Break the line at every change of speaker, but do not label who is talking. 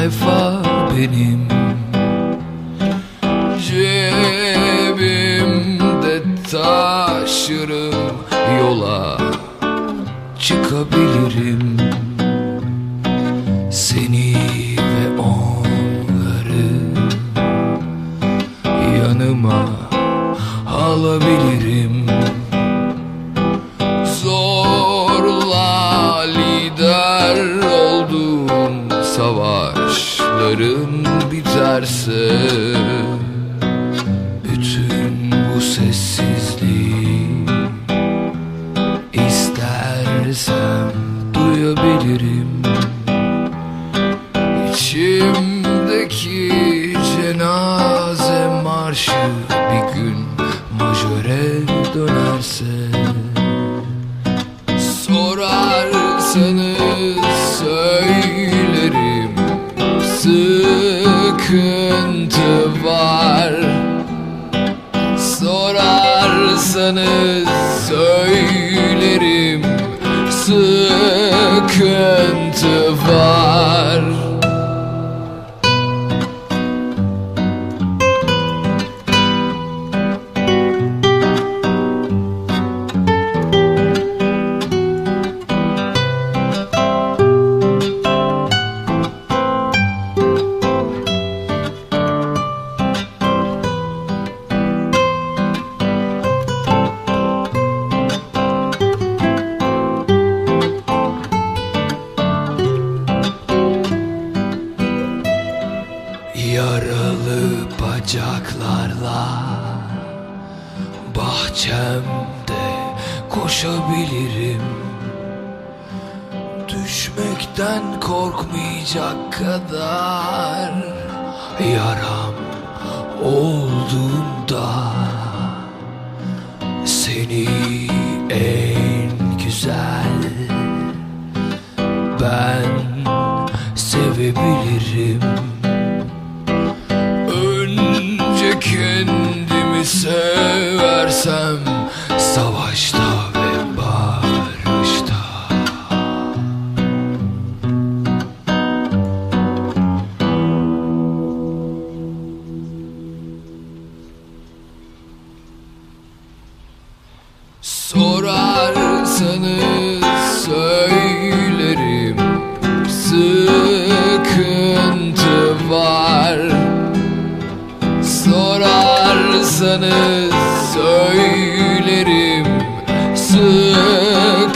sayfa benim. Cebimde taşırım yola çıkabilirim. Seni ve onları yanıma alabilirim. Savaşlarım biterse Bütün bu sessizliği istersem duyabilirim. İçimdeki cenaze marşı bir gün majöre dönerse Sorarsanız Sıkıntı var. Sorarsanız söylerim Sıkıntı bacaklarla Bahçemde koşabilirim. Düşmekten korkmayacak kadar Yaram olduğunda Seni en güzel Ben sevebilirim kendimi seversem Savaşta ve barışta. Sorarsanız sorarsanız söylerim sıkıntı